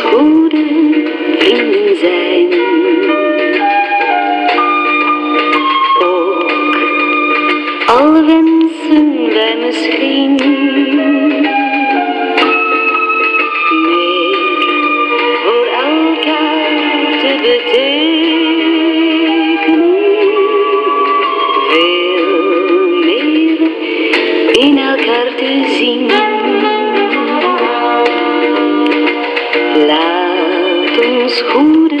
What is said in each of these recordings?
goede vrienden zijn. Ook al wensen wij misschien meer voor elkaar te betekenen, veel meer in elkaar te zien. ons goede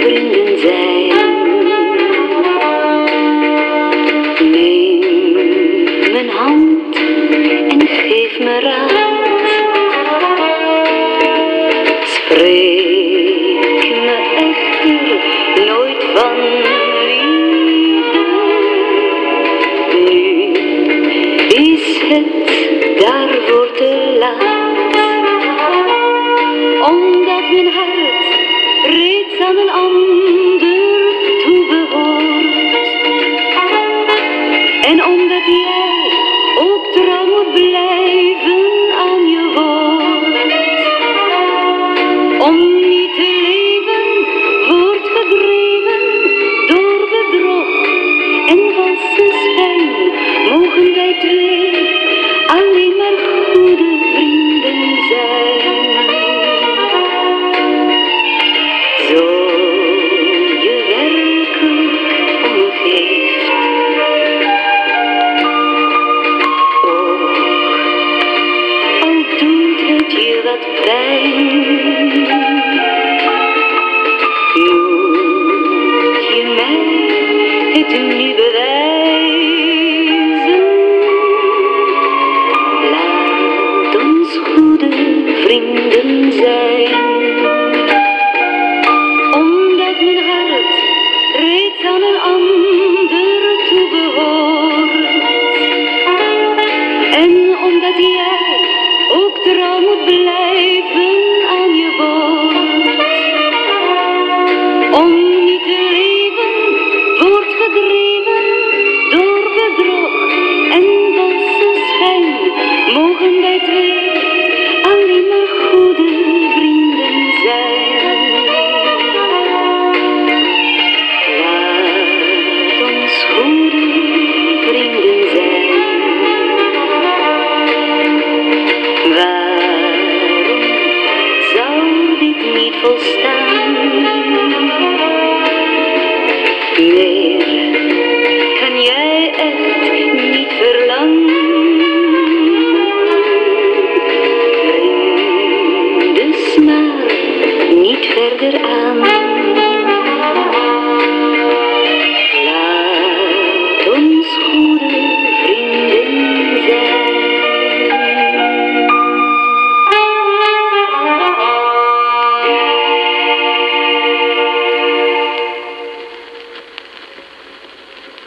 vrienden zijn. Neem mijn hand en geef me raad. Spreek. mijn hart reeds aan een ander. that day you qui m'aime et tu me